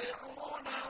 يَدْعُونَ